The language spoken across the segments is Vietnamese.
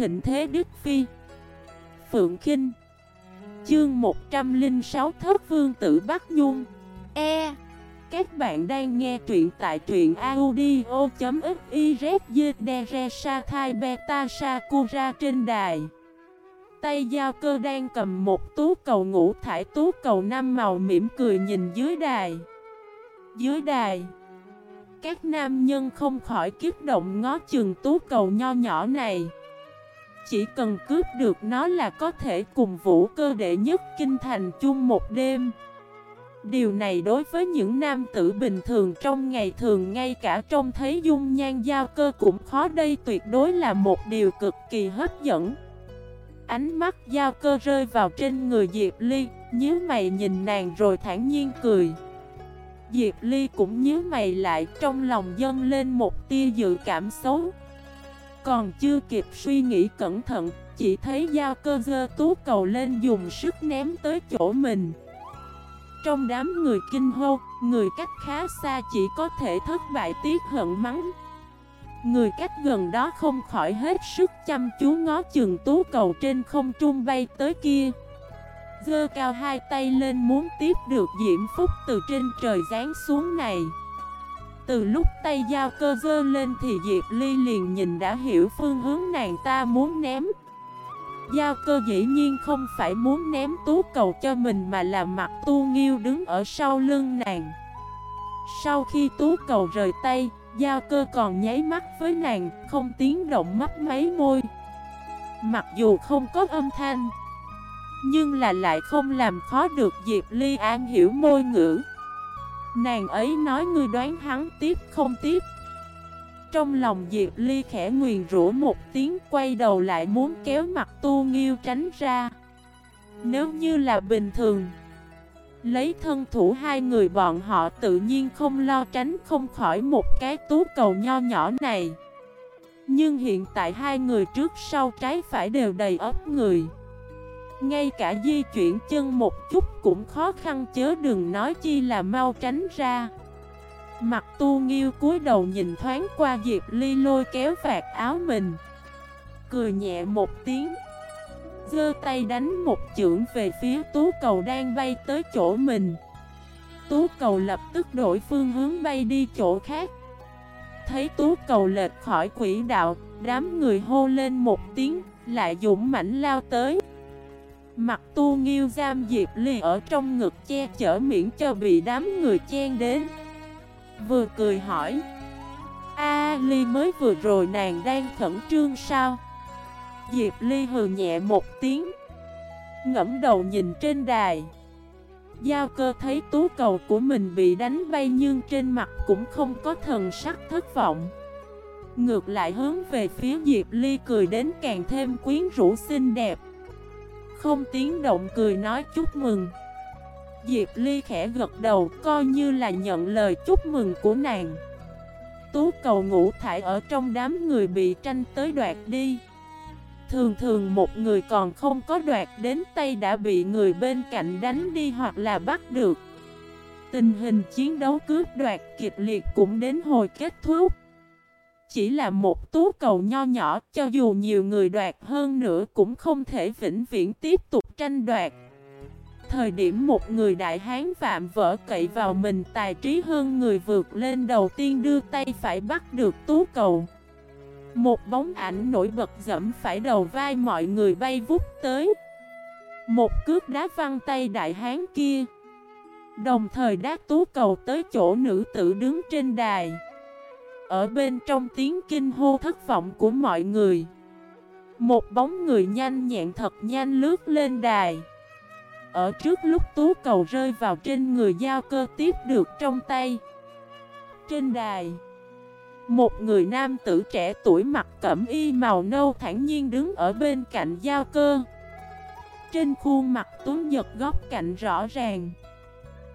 thịnh thế Đức Phi. Phượng Kinh. Chương 106 Thất Vương Tử Bắc Nhung. E. Các bạn đang nghe truyện tại truyện audio.xyz Beta Sakura trên đài. Tay giao cơ đang cầm một tú cầu ngũ thải tú cầu năm màu mỉm cười nhìn dưới đài. Dưới đài, Các nam nhân không khỏi kiếp động ngó chừng tú cầu nho nhỏ này. Chỉ cần cướp được nó là có thể cùng vũ cơ đệ nhất kinh thành chung một đêm. Điều này đối với những nam tử bình thường trong ngày thường, ngay cả trong thấy dung nhan giao cơ cũng khó đây, tuyệt đối là một điều cực kỳ hấp dẫn. Ánh mắt giao cơ rơi vào trên người Diệp Ly Nhớ mày nhìn nàng rồi thản nhiên cười. Diệp Ly cũng nhớ mày lại, trong lòng dâng lên một tia dự cảm xấu. Còn chưa kịp suy nghĩ cẩn thận, Chỉ thấy dao cơ dơ tú cầu lên dùng sức ném tới chỗ mình. Trong đám người kinh hô, Người cách khá xa chỉ có thể thất bại tiếc hận mắng. Người cách gần đó không khỏi hết sức chăm chú ngó chừng tú cầu trên không trung bay tới kia. Dơ cao hai tay lên muốn tiếp được diễm phúc từ trên trời rán xuống này. Từ lúc tay giao cơ dơ lên thì Diệp Ly liền nhìn đã hiểu phương hướng nàng ta muốn ném. Giao cơ dĩ nhiên không phải muốn ném tú cầu cho mình mà là mặt tu nghiêu đứng ở sau lưng nàng. Sau khi tú cầu rời tay Giao cơ còn nháy mắt với nàng, không tiếng động mắt mấy môi. Mặc dù không có âm thanh Nhưng là lại không làm khó được Diệp Ly An hiểu môi ngữ. Nàng ấy nói ngươi đoán hắn tiếp không tiếp Trong lòng Diệp Ly khẽ nguyền rủa một tiếng, quay đầu lại muốn kéo mặt tu nghiêu tránh ra. Nếu như là bình thường, Lấy thân thủ hai người bọn họ tự nhiên không lo tránh không khỏi một cái tú cầu nho nhỏ này. Nhưng hiện tại hai người trước sau trái phải đều đầy ấp người. Ngay cả di chuyển chân một chút cũng khó khăn chớ đừng nói chi là mau tránh ra. Mặt tu nghiêu cúi đầu nhìn thoáng qua Diệp Ly lôi kéo vạt áo mình. Cười nhẹ một tiếng. Giơ tay đánh một chưởng về phía tú cầu đang bay tới chỗ mình. Tú cầu lập tức đổi phương hướng bay đi chỗ khác. Thấy tú cầu lệch khỏi quỹ đạo, Đám người hô lên một tiếng, Lại dũng mãnh lao tới. Mặt tu nghiêu giam Diệp Ly ở trong ngực che chở miễn cho bị đám người chen đến. Vừa cười hỏi, A Ly mới vừa rồi nàng đang khẩn trương sao? Diệp Ly hừ nhẹ một tiếng Ngẫm đầu nhìn trên đài. Giao cơ thấy tú cầu của mình bị đánh bay nhưng trên mặt cũng không có thần sắc thất vọng. Ngược lại hướng về phía Diệp Ly cười đến càng thêm quyến rũ xinh đẹp. Không tiếng động cười nói chúc mừng. Diệp Ly khẽ gật đầu, coi như là nhận lời chúc mừng của nàng. Tú cầu ngũ thải ở trong đám người bị tranh tới đoạt đi. Thường thường một người còn không có đoạt đến tay đã bị người bên cạnh đánh đi hoặc là bắt được. Tình hình chiến đấu cướp đoạt kịch liệt cũng đến hồi kết thúc. Chỉ là một tú cầu nho nhỏ, cho dù nhiều người đoạt hơn nữa cũng không thể vĩnh viễn tiếp tục tranh đoạt. Thời điểm một người đại hán phạm vỡ cậy vào mình, tài trí hơn người vượt lên đầu tiên đưa tay phải bắt được tú cầu. Một bóng ảnh nổi bật dẫm phải đầu vai mọi người bay vút tới. Một cước đá văng tay đại hán kia. Đồng thời đá tú cầu tới chỗ nữ tử đứng trên đài. Ở bên trong tiếng kinh hô thất vọng của mọi người. Một bóng người nhanh nhẹn thật nhanh lướt lên đài. Ở trước lúc tú cầu rơi vào trên người giao cơ tiếp được trong tay. Trên đài, một người nam tử trẻ tuổi mặc cẩm y màu nâu thản nhiên đứng ở bên cạnh giao cơ. Trên khuôn mặt tuấn nhật góc cạnh rõ ràng.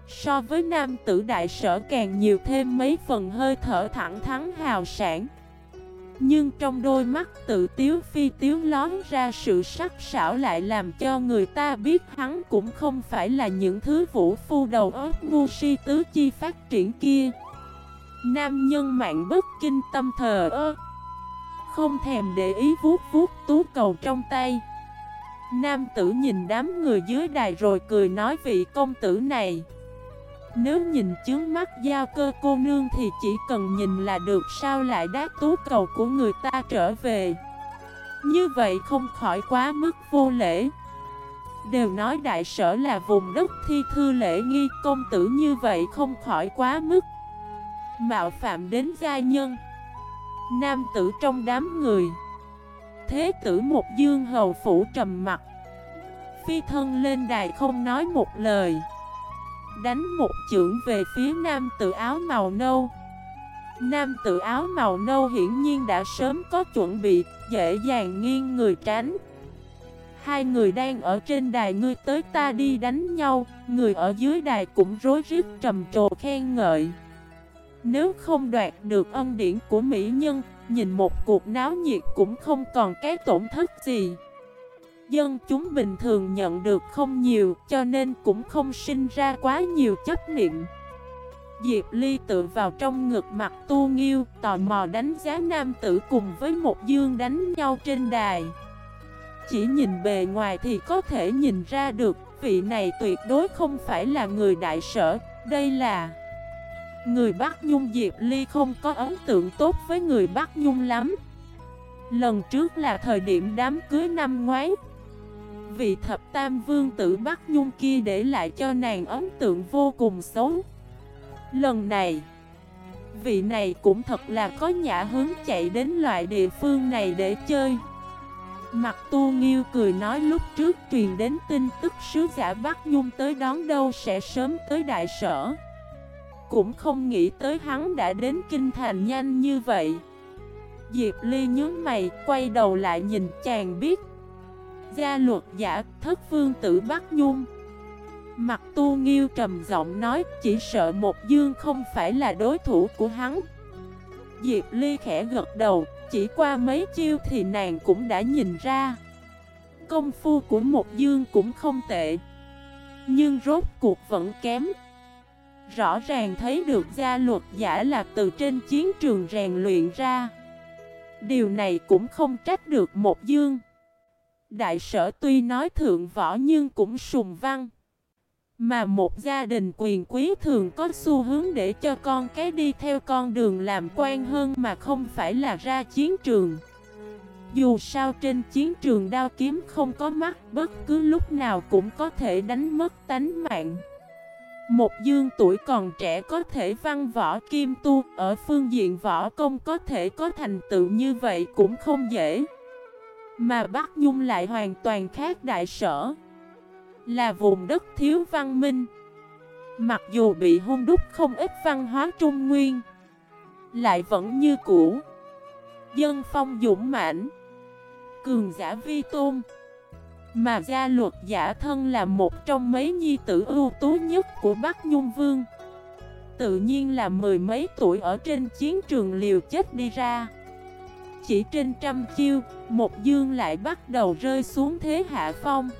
So với nam tử đại sở càng nhiều thêm mấy phần hơi thở thẳng thắn hào sản Nhưng trong đôi mắt tự tiếu phi tiếu lón ra sự sắc sảo lại làm cho người ta biết hắn cũng không phải là những thứ vũ phu đầu óc ngu si tứ chi phát triển kia. Nam nhân mạng bất kinh tâm thờ ơ. Không thèm để ý vuốt vuốt tú cầu trong tay. Nam tử nhìn đám người dưới đài rồi cười nói vị công tử này. Nếu nhìn chướng mắt giao cơ cô nương thì chỉ cần nhìn là được, sao lại đá tú cầu của người ta trở về? Như vậy không khỏi quá mức vô lễ. Đều nói đại sở là vùng đất thi thư lễ nghi, công tử như vậy không khỏi quá mức. Mạo phạm đến gia nhân. Nam tử trong đám người. Thế tử một dương hầu phủ trầm mặt Phi thân lên đài không nói một lời. Đánh một chưởng về phía nam tự áo màu nâu. Nam tự áo màu nâu hiển nhiên đã sớm có chuẩn bị, Dễ dàng nghiêng người tránh. Hai người đang ở trên đài ngươi tới ta đi đánh nhau, Người ở dưới đài cũng rối rít trầm trồ khen ngợi. Nếu không đoạt được ân điển của mỹ nhân, Nhìn một cuộc náo nhiệt cũng không còn cái tổn thất gì. Dân chúng bình thường nhận được không nhiều, cho nên cũng không sinh ra quá nhiều chấp niệm. Diệp Ly tự vào trong ngực mặt tu nghiêu, Tò mò đánh giá nam tử cùng với một dương đánh nhau trên đài. Chỉ nhìn bề ngoài thì có thể nhìn ra được, Vị này tuyệt đối không phải là người đại sở, Đây là Người Bắc Nhung. Diệp Ly không có ấn tượng tốt với người Bắc Nhung lắm. Lần trước là thời điểm đám cưới năm ngoái Vị thập tam vương tử Bắc Nhung kia để lại cho nàng ấn tượng vô cùng xấu. Lần này, Vị này cũng thật là có nhã hướng chạy đến loại địa phương này để chơi. Mặt tu nghiêu cười nói lúc trước truyền đến tin tức sứ giả Bắc Nhung tới đón đâu sẽ sớm tới đại sở. Cũng không nghĩ tới hắn đã đến kinh thành nhanh như vậy. Diệp Ly nhớ mày, quay đầu lại nhìn chàng biết Gia luật giả thất vương tử Bắc Nhung. Mặt tu nghiêu trầm giọng nói, chỉ sợ một dương không phải là đối thủ của hắn. Diệp Ly khẽ gật đầu, Chỉ qua mấy chiêu thì nàng cũng đã nhìn ra. Công phu của một dương cũng không tệ, Nhưng rốt cuộc vẫn kém. Rõ ràng thấy được gia luật giả là từ trên chiến trường rèn luyện ra. Điều này cũng không trách được một dương. Đại sở tuy nói thượng võ nhưng cũng sùng văn. Mà một gia đình quyền quý thường có xu hướng để cho con cái đi theo con đường làm quan hơn mà không phải là ra chiến trường. Dù sao trên chiến trường đao kiếm không có mắt, bất cứ lúc nào cũng có thể đánh mất tánh mạng. Một dương tuổi còn trẻ có thể văn võ kim tu, Ở phương diện võ công có thể có thành tựu như vậy cũng không dễ. Mà Bắc Nhung lại hoàn toàn khác đại sở. Là vùng đất thiếu văn minh. Mặc dù bị hung đúc không ít văn hóa trung nguyên, Lại vẫn như cũ. Dân phong dũng mãnh, Cường giả vi tôn. Mà gia luật giả thân là một trong mấy nhi tử ưu tú nhất của Bắc Nhung Vương. Tự nhiên là mười mấy tuổi ở trên chiến trường liều chết đi ra. Chỉ trên trăm chiêu, một dương lại bắt đầu rơi xuống thế hạ phong.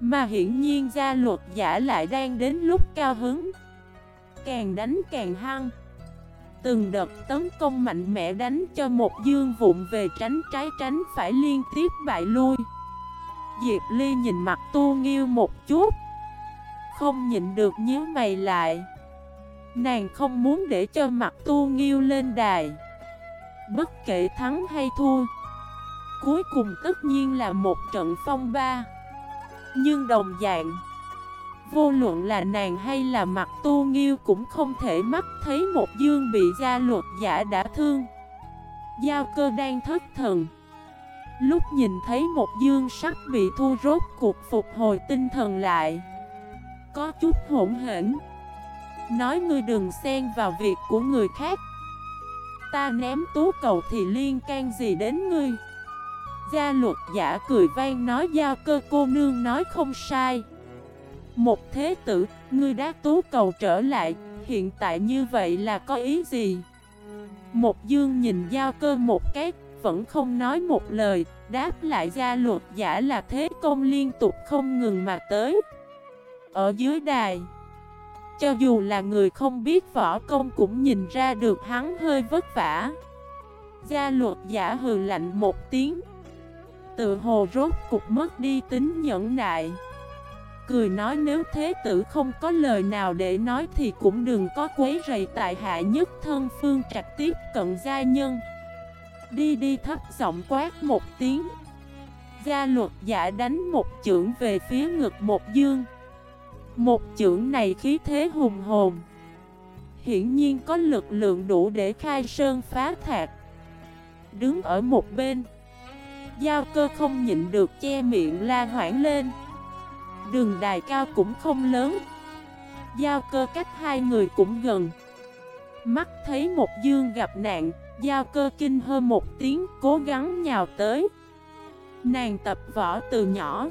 Mà hiển nhiên gia luật giả lại đang đến lúc cao hứng. Càng đánh càng hăng. Từng đợt tấn công mạnh mẽ đánh cho một dương vụn về tránh trái tránh phải liên tiếp bại lui. Diệp Ly nhìn mặt tu nghiêu một chút. Không nhịn được nhíu mày lại. Nàng không muốn để cho mặt tu nghiêu lên đài. Bất kể thắng hay thua. Cuối cùng tất nhiên là một trận phong ba. Nhưng đồng dạng, Vô luận là nàng hay là mặt tu nghiêu cũng không thể mắt thấy một dương bị gia luật giả đã thương. Giao cơ đang thất thần. Lúc nhìn thấy một dương sắc bị thu rốt cuộc phục hồi tinh thần lại, Có chút hỗn hển. Nói ngươi đừng xen vào việc của người khác. Ta ném tú cầu thì liên can gì đến ngươi? Gia luật giả cười vang nói giao cơ cô nương nói không sai. Một thế tử, ngươi đã tú cầu trở lại Hiện tại như vậy là có ý gì? Một dương nhìn giao cơ một cái vẫn không nói một lời, đáp lại gia luật giả là thế công liên tục không ngừng mà tới. Ở dưới đài, cho dù là người không biết võ công cũng nhìn ra được hắn hơi vất vả. Gia luật giả hừ lạnh một tiếng. tự hồ rốt cục mất đi tính nhẫn nại Cười nói nếu thế tử không có lời nào để nói thì cũng đừng có quấy rầy tại hạ nhất thân phương trạch tiếp cận gia nhân Đi đi thấp giọng quát một tiếng Gia luật giả đánh một chưởng về phía ngực một dương một chưởng này khí thế hùng hồn. Hiển nhiên có lực lượng đủ để khai sơn phá thạc. Đứng ở một bên. Giao cơ không nhịn được che miệng la hoảng lên. Đường đài cao cũng không lớn. Giao cơ cách hai người cũng gần. Mắt thấy một dương gặp nạn, Giao cơ kinh hơn một tiếng, cố gắng nhào tới. Nàng tập võ từ nhỏ.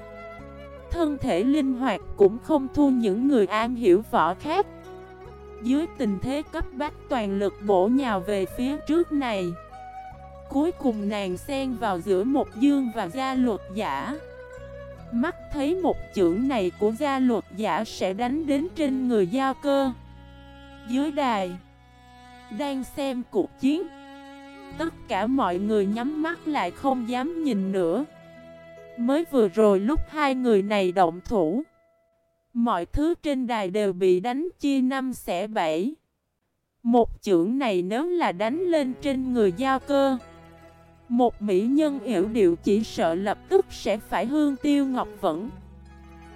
Thân thể linh hoạt cũng không thua những người am hiểu võ khác. Dưới tình thế cấp bách toàn lực bổ nhào về phía trước này, Cuối cùng nàng xen vào giữa một dương và gia luật giả. Mắt thấy một chưởng này của gia luật giả sẽ đánh đến trên người giao cơ. Dưới đài, Đang xem cuộc chiến, Tất cả mọi người nhắm mắt lại không dám nhìn nữa. Mới vừa rồi lúc hai người này động thủ, Mọi thứ trên đài đều bị đánh chia năm xẻ bảy. Một chưởng này nếu là đánh lên trên người giao cơ, Một mỹ nhân hiểu điệu chỉ sợ lập tức sẽ phải hương tiêu ngọc vẫn.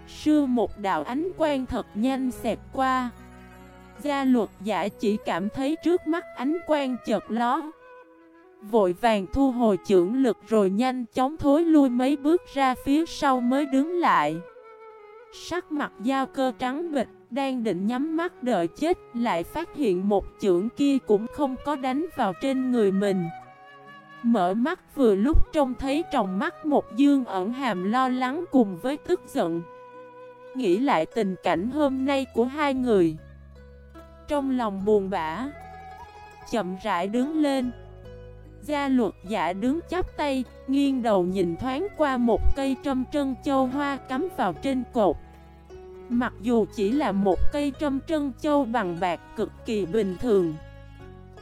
Sư một đạo ánh quang thật nhanh xẹp qua. Gia luật giả chỉ cảm thấy trước mắt ánh quang chợt ló Vội vàng thu hồi trưởng lực rồi nhanh chóng thối lui mấy bước ra phía sau mới đứng lại. Sắc mặt dao cơ trắng bịch, Đang định nhắm mắt đợi chết, Lại phát hiện một chưởng kia cũng không có đánh vào trên người mình. Mở mắt vừa lúc trông thấy trong mắt một dương ẩn hàm lo lắng cùng với tức giận. Nghĩ lại tình cảnh hôm nay của hai người. Trong lòng buồn bã, Chậm rãi đứng lên. Gia luật giả đứng chắp tay, nghiêng đầu nhìn thoáng qua một cây trâm trân châu hoa cắm vào trên cột. Mặc dù chỉ là một cây trâm trân châu bằng bạc cực kỳ bình thường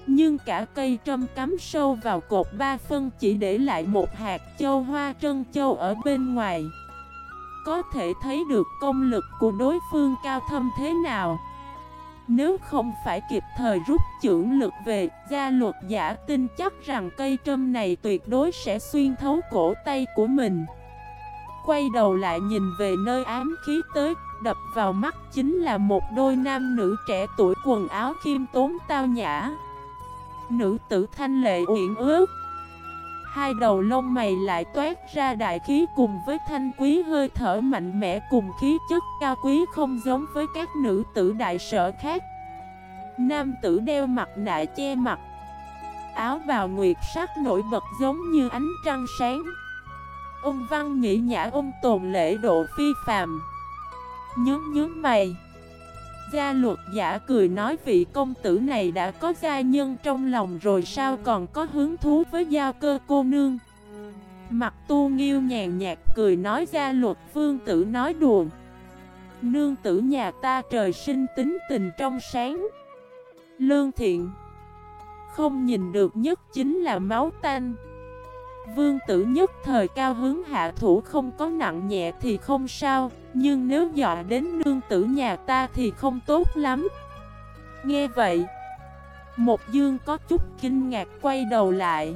Nhưng cả cây trâm cắm sâu vào cột ba phân chỉ để lại một hạt châu hoa trân châu ở bên ngoài Có thể thấy được công lực của đối phương cao thâm thế nào nếu không phải kịp thời rút trưởng lực về, gia luật giả tin chắc rằng cây trâm này tuyệt đối sẽ xuyên thấu cổ tay của mình. Quay đầu lại nhìn về nơi ám khí tới, đập vào mắt chính là một đôi nam nữ trẻ tuổi quần áo khiêm tốn tao nhã. Nữ tử thanh lệ uyển ước. Hai đầu lông mày lại toát ra đại khí cùng với thanh quý hơi thở mạnh mẽ cùng khí chất cao quý không giống với các nữ tử đại sở khác. Nam tử đeo mặt nạ che mặt. Áo bào nguyệt sắc nổi bật giống như ánh trăng sáng. Ông văn nghĩ nhã ông tồn lễ độ phi phàm. Nhớ nhớ mày. Gia luật giả cười nói vị công tử này đã có gia nhân trong lòng rồi sao còn có hứng thú với giao cơ cô nương? Mặt tu nghiêu nhàn nhạt cười nói gia luật vương tử nói đùa. Nương tử nhà ta trời sinh tính tình trong sáng. Lương thiện. Không nhìn được nhất chính là máu tanh. Vương tử nhất thời cao hướng hạ thủ không có nặng nhẹ thì không sao. Nhưng nếu dọa đến nương tử nhà ta thì không tốt lắm. Nghe vậy, Một dương có chút kinh ngạc quay đầu lại.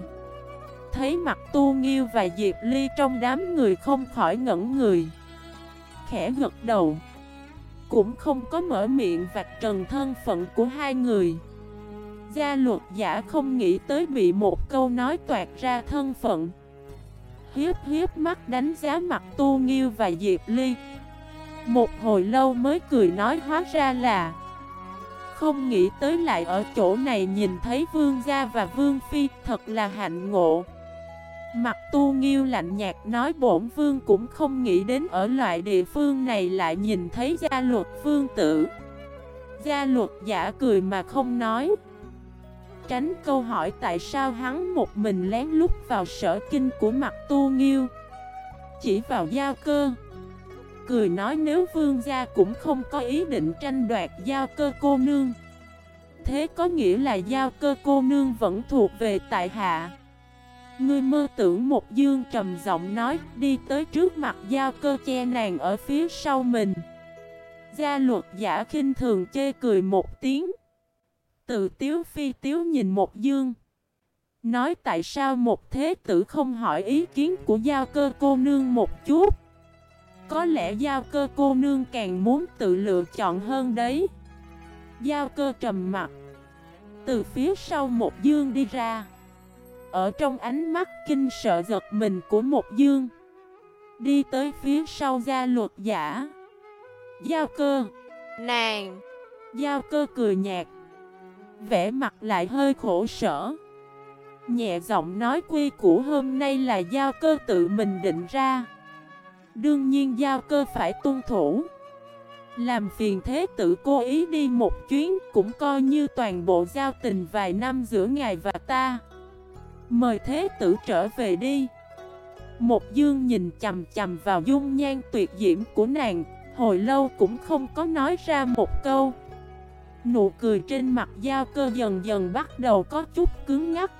Thấy mặt tu nghiêu và Diệp Ly trong đám người không khỏi ngẩn người. Khẽ gật đầu. Cũng không có mở miệng vạch trần thân phận của hai người. Gia luật giả không nghĩ tới bị một câu nói toạt ra thân phận. Hiếp hiếp mắt đánh giá mặt Tu Nghiêu và Diệp Ly. Một hồi lâu mới cười nói hóa ra là Không nghĩ tới lại ở chỗ này nhìn thấy Vương Gia và Vương Phi, thật là hạnh ngộ. Mặt tu nghiêu lạnh nhạt nói bổn vương cũng không nghĩ đến ở loại địa phương này lại nhìn thấy gia luật vương tử. Gia luật giả cười mà không nói. Tránh câu hỏi tại sao hắn một mình lén lút vào sở kinh của mặt tu nghiêu. Chỉ vào giao cơ. Cười nói nếu vương gia cũng không có ý định tranh đoạt giao cơ cô nương. Thế có nghĩa là giao cơ cô nương vẫn thuộc về tại hạ. Ngươi mơ tưởng một dương trầm giọng nói, Đi tới trước mặt giao cơ che nàng ở phía sau mình. Gia luật giả khinh thường chê cười một tiếng. Tự tiếu phi tiếu nhìn một dương. Nói tại sao một thế tử không hỏi ý kiến của giao cơ cô nương một chút? Có lẽ giao cơ cô nương càng muốn tự lựa chọn hơn đấy. Giao cơ trầm mặt. Từ phía sau một dương đi ra. Ở trong ánh mắt kinh sợ giật mình của một dương. Đi tới phía sau gia luật giả. Giao cơ. Nàng. Giao cơ cười nhạt. Vẽ mặt lại hơi khổ sở. Nhẹ giọng nói quy củ hôm nay là giao cơ tự mình định ra Đương nhiên giao cơ phải tuân thủ. Làm phiền thế tử cố ý đi một chuyến, Cũng coi như toàn bộ giao tình vài năm giữa ngài và ta. Mời thế tử trở về đi. Một dương nhìn chầm chầm vào dung nhan tuyệt diễm của nàng, Hồi lâu cũng không có nói ra một câu. Nụ cười trên mặt giao cơ dần dần bắt đầu có chút cứng ngắt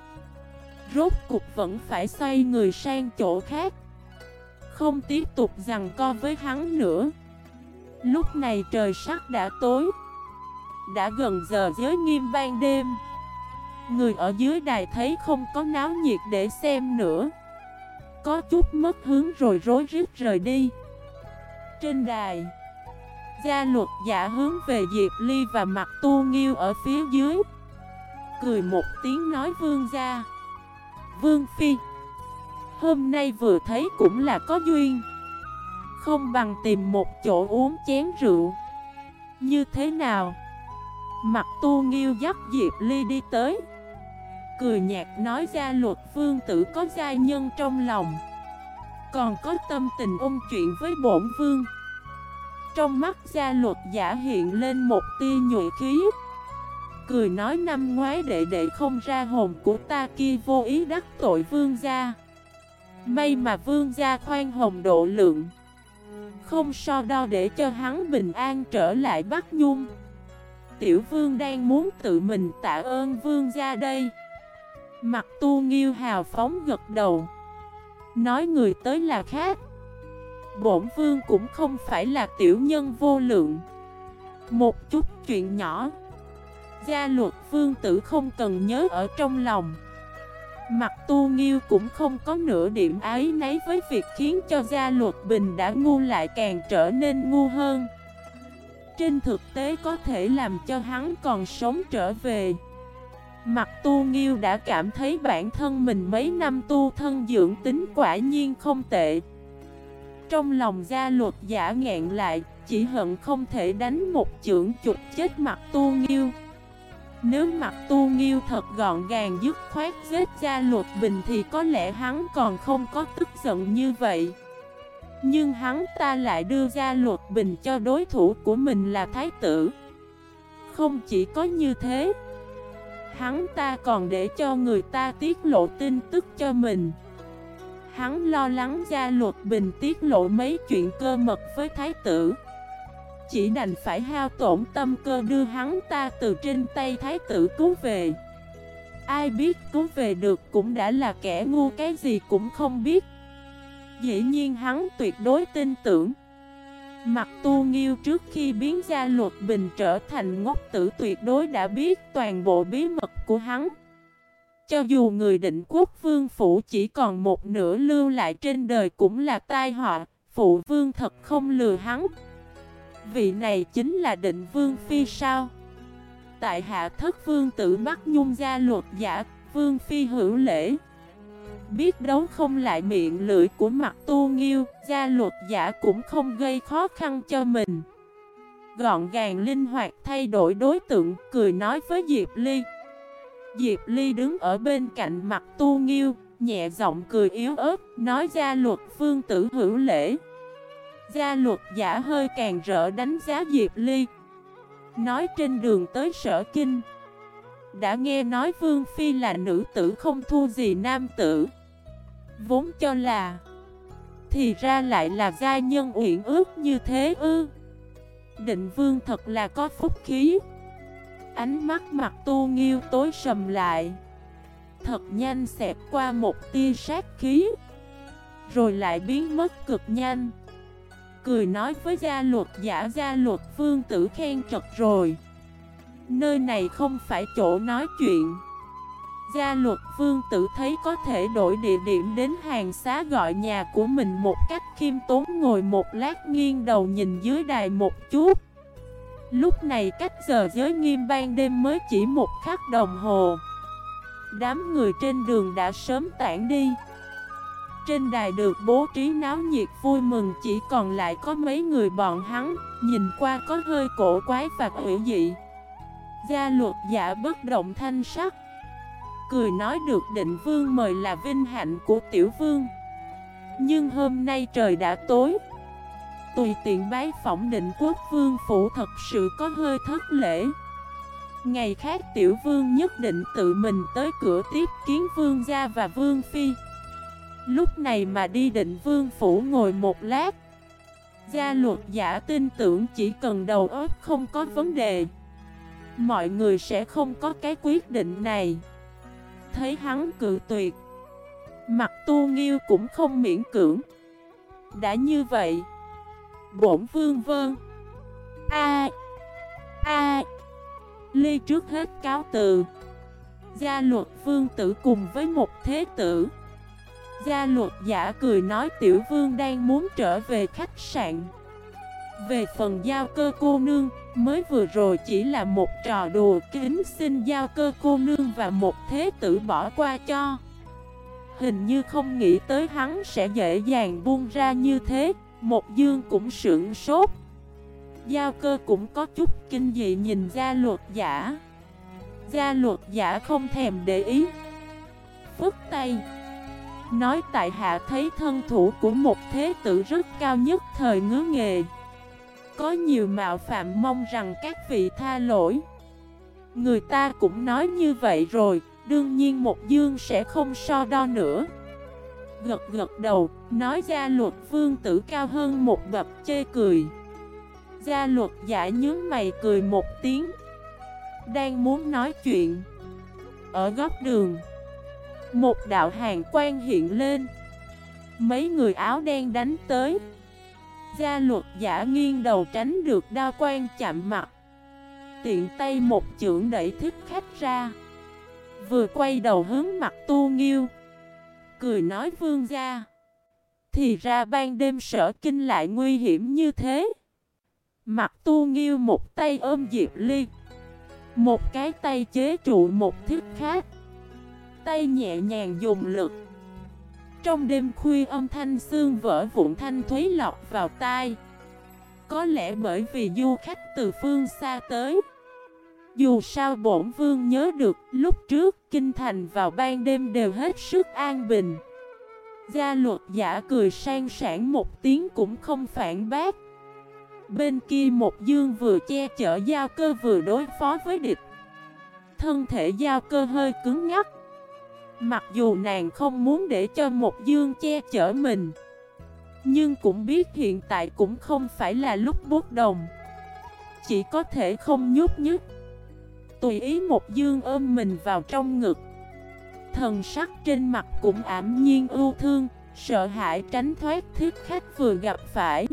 Rốt cục vẫn phải xoay người sang chỗ khác. Không tiếp tục rằng co với hắn nữa. Lúc này trời sắc đã tối. Đã gần giờ giới nghiêm ban đêm. Người ở dưới đài thấy không có náo nhiệt để xem nữa. Có chút mất hướng rồi rối rít rời đi. Trên đài, Gia luật giả hướng về Diệp Ly và mặt tu nghiêu ở phía dưới. Cười một tiếng nói vương gia. Vương Phi. Hôm nay vừa thấy cũng là có duyên. Không bằng tìm một chỗ uống chén rượu. Như thế nào? Mặt tu nghiêu dắt Diệp Ly đi tới. Cười nhạt nói ra luật vương tử có gia nhân trong lòng. Còn có tâm tình ôn chuyện với bổn vương. Trong mắt gia luật giả hiện lên một tia nhuệ khí. Cười nói năm ngoái đệ đệ không ra hồn của ta kia vô ý đắc tội vương gia. May mà vương gia khoan hồng độ lượng. Không so đo để cho hắn bình an trở lại Bắc Nhung. Tiểu vương đang muốn tự mình tạ ơn vương gia đây. Mặt tu nghiêu hào phóng gật đầu. Nói người tới là khác. Bổn vương cũng không phải là tiểu nhân vô lượng. Một chút chuyện nhỏ. Gia luật vương tử không cần nhớ ở trong lòng. Mặt tu nghiêu cũng không có nửa điểm ái nấy với việc khiến cho gia luật bình đã ngu lại càng trở nên ngu hơn. Trên thực tế có thể làm cho hắn còn sống trở về. Mặt tu nghiêu đã cảm thấy bản thân mình mấy năm tu thân dưỡng tính quả nhiên không tệ. Trong lòng gia luật giả ngẹn lại, Chỉ hận không thể đánh một chưởng chụp chết mặt tu nghiêu nếu mặt tu nghiêu thật gọn gàng dứt khoát giết ra luật bình thì có lẽ hắn còn không có tức giận như vậy. Nhưng hắn ta lại đưa ra luật bình cho đối thủ của mình là thái tử. Không chỉ có như thế, Hắn ta còn để cho người ta tiết lộ tin tức cho mình. Hắn lo lắng ra luật bình tiết lộ mấy chuyện cơ mật với thái tử chỉ đành phải hao tổn tâm cơ đưa hắn ta từ trên tay thái tử cứu về. Ai biết cứu về được cũng đã là kẻ ngu, cái gì cũng không biết. Dĩ nhiên hắn tuyệt đối tin tưởng. Mặt tu nghiêu trước khi biến ra luật bình trở thành ngốc tử tuyệt đối đã biết toàn bộ bí mật của hắn. Cho dù người định quốc vương phủ chỉ còn một nửa lưu lại trên đời cũng là tai họa, Phụ vương thật không lừa hắn. Vị này chính là định vương phi sao? Tại hạ thất vương tử bắt Nhung gia luật giả, Vương phi hữu lễ. Biết đấu không lại miệng lưỡi của mặt tu nghiêu, Gia luật giả cũng không gây khó khăn cho mình. Gọn gàng linh hoạt thay đổi đối tượng, Cười nói với Diệp Ly. Diệp Ly đứng ở bên cạnh mặt tu nghiêu, Nhẹ giọng cười yếu ớt, Nói gia luật vương tử hữu lễ. Gia luật giả hơi càng rỡ đánh giá Diệp Ly. Nói trên đường tới sở kinh. Đã nghe nói Vương Phi là nữ tử không thua gì nam tử. Vốn cho là Thì ra lại là gia nhân uyển ước như thế ư. Định Vương thật là có phúc khí. Ánh mắt mặt tu nghiêu tối sầm lại. Thật nhanh xẹp qua một tia sát khí. Rồi lại biến mất cực nhanh. Cười nói với gia luật giả gia luật, vương tử khen trật rồi. Nơi này không phải chỗ nói chuyện. Gia luật, vương tử thấy có thể đổi địa điểm đến hàng xá gọi nhà của mình một cách khiêm tốn, ngồi một lát nghiêng đầu nhìn dưới đài một chút. Lúc này cách giờ giới nghiêm ban đêm mới chỉ một khắc đồng hồ. Đám người trên đường đã sớm tản đi. Trên đài được bố trí náo nhiệt vui mừng, chỉ còn lại có mấy người bọn hắn. Nhìn qua có hơi cổ quái và hữu dị. Gia luật giả bất động thanh sắc. Cười nói được định vương mời là vinh hạnh của tiểu vương. Nhưng hôm nay trời đã tối. Tùy tiện bái phỏng định quốc vương phủ thật sự có hơi thất lễ. Ngày khác tiểu vương nhất định tự mình tới cửa tiếp kiến vương gia và vương phi. Lúc này mà đi định vương phủ ngồi một lát. Gia luật giả tin tưởng chỉ cần đầu óc không có vấn đề, Mọi người sẽ không có cái quyết định này. Thấy hắn cự tuyệt, Mặt tu nghiêu cũng không miễn cưỡng. Đã như vậy, Bổn vương vân A A, Ly trước hết cáo từ. Gia luật vương tử cùng với một thế tử. Gia luật giả cười nói tiểu vương đang muốn trở về khách sạn. Về phần giao cơ cô nương, Mới vừa rồi chỉ là một trò đùa kính xin giao cơ cô nương và một thế tử bỏ qua cho. Hình như không nghĩ tới hắn sẽ dễ dàng buông ra như thế, Một dương cũng sưởng sốt. Giao cơ cũng có chút kinh dị nhìn ra luật giả. Gia luật giả không thèm để ý. Phức tay Nói tại hạ thấy thân thủ của một thế tử rất cao nhất thời ngứa nghề. Có nhiều mạo phạm mong rằng các vị tha lỗi. Người ta cũng nói như vậy rồi, Đương nhiên một dương sẽ không so đo nữa. Gật gật đầu, Nói ra luật vương tử cao hơn một bậc chê cười. Gia luật giả nhớ mày cười một tiếng. Đang muốn nói chuyện. Ở góc đường một đạo hàng quan hiện lên. Mấy người áo đen đánh tới. Gia luật giả nghiêng đầu tránh được đao quan chạm mặt. Tiện tay một chưởng đẩy thích khách ra. Vừa quay đầu hướng mặt tu nghiêu. Cười nói vương gia. Thì ra ban đêm sở kinh lại nguy hiểm như thế. Mặt tu nghiêu một tay ôm Diệp Ly. Một cái tay chế trụ một thiết khách. Tay nhẹ nhàng dùng lực. Trong đêm khuya âm thanh xương vỡ vụn thanh thúy lọt vào tai. Có lẽ bởi vì du khách từ phương xa tới. Dù sao bổn vương nhớ được, lúc trước kinh thành vào ban đêm đều hết sức an bình. Gia luật giả cười sang sản một tiếng cũng không phản bác. Bên kia một dương vừa che chở giao cơ vừa đối phó với địch. Thân thể giao cơ hơi cứng ngắc Mặc dù nàng không muốn để cho một dương che chở mình, Nhưng cũng biết hiện tại cũng không phải là lúc bút đồng. Chỉ có thể không nhúc nhích Tùy ý một dương ôm mình vào trong ngực. Thần sắc trên mặt cũng ảm nhiên ưu thương, Sợ hãi tránh thoát thiết khách vừa gặp phải.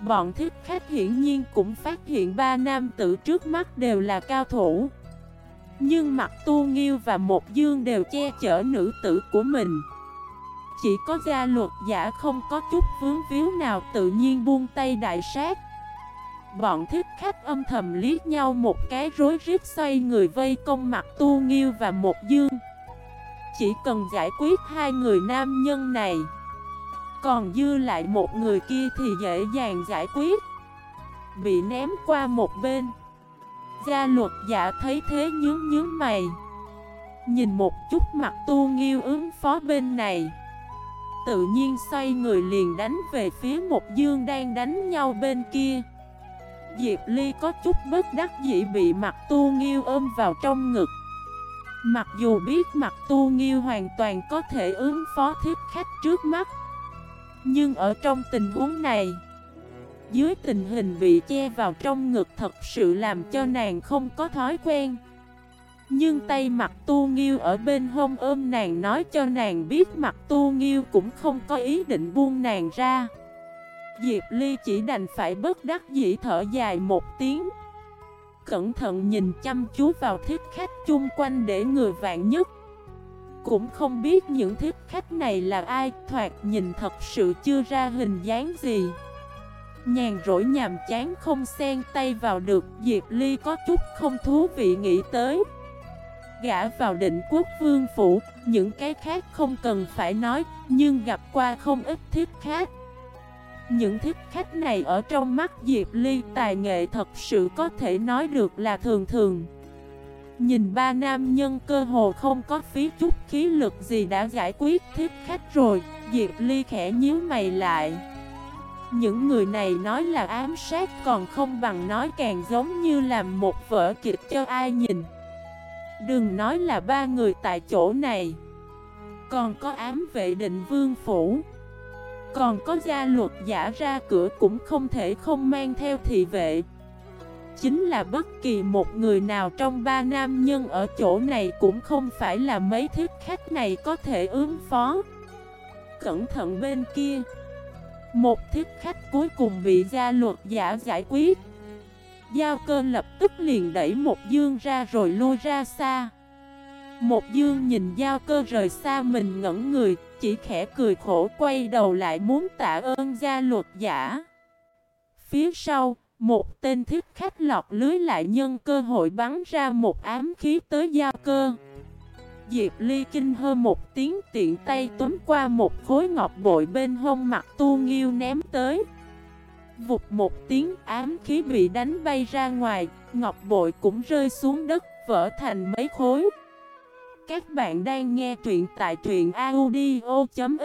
Bọn thiết khách hiển nhiên cũng phát hiện ba nam tử trước mắt đều là cao thủ. Nhưng mặt tu nghiêu và một dương đều che chở nữ tử của mình. Chỉ có gia luật giả không có chút vướng víu nào tự nhiên buông tay đại sát. Bọn thiết khách âm thầm liếc nhau một cái rối rít xoay người vây công mặt tu nghiêu và một dương. Chỉ cần giải quyết hai người nam nhân này, còn dư lại một người kia thì dễ dàng giải quyết. Bị ném qua một bên. Gia luật giả thấy thế nhướng nhướng mày. Nhìn một chút mặt tu nghiêu ứng phó bên này. Tự nhiên xoay người liền đánh về phía một dương đang đánh nhau bên kia. Diệp Ly có chút bất đắc dĩ bị mặt tu nghiêu ôm vào trong ngực. Mặc dù biết mặt tu nghiêu hoàn toàn có thể ứng phó thiết khách trước mắt, nhưng ở trong tình huống này dưới tình hình bị che vào trong ngực thật sự làm cho nàng không có thói quen. Nhưng tay mặt tu nghiêu ở bên hông ôm nàng nói cho nàng biết mặt tu nghiêu cũng không có ý định buông nàng ra. Diệp Ly chỉ đành phải bất đắc dĩ thở dài một tiếng. Cẩn thận nhìn chăm chú vào thiết khách chung quanh để người vạn nhất. Cũng không biết những thiết khách này là ai, Thoạt nhìn thật sự chưa ra hình dáng gì. Nhàn rỗi nhàm chán không xen tay vào được, Diệp Ly có chút không thú vị nghĩ tới. Gã vào định quốc vương phủ, Những cái khác không cần phải nói, Nhưng gặp qua không ít thiết khác những thiết khách này ở trong mắt Diệp Ly, tài nghệ thật sự có thể nói được là thường thường. Nhìn ba nam nhân cơ hồ không có phí chút khí lực gì đã giải quyết thiết khách rồi, Diệp Ly khẽ nhíu mày lại. Những người này nói là ám sát còn không bằng nói càng giống như làm một vở kịch cho ai nhìn. Đừng nói là ba người tại chỗ này. Còn có ám vệ định vương phủ. Còn có gia luật giả ra cửa cũng không thể không mang theo thị vệ. Chính là bất kỳ một người nào trong ba nam nhân ở chỗ này cũng không phải là mấy thiết khách này có thể ứng phó. Cẩn thận bên kia. Một thiết khách cuối cùng bị gia luật giả giải quyết Giao cơ lập tức liền đẩy một dương ra rồi lôi ra xa Một dương nhìn giao cơ rời xa mình ngẩn người chỉ khẽ cười khổ quay đầu lại muốn tạ ơn gia luật giả. Phía sau, một tên thiết khách lọt lưới lại nhân cơ hội bắn ra một ám khí tới giao cơ. Diệp Ly kinh hơ một tiếng tiện tay túm qua một khối ngọc bội bên hông mặt tu nghiêu ném tới. Vụt một tiếng ám khí bị đánh bay ra ngoài, ngọc bội cũng rơi xuống đất, vỡ thành mấy khối. Các bạn đang nghe truyện tại truyện audio.fif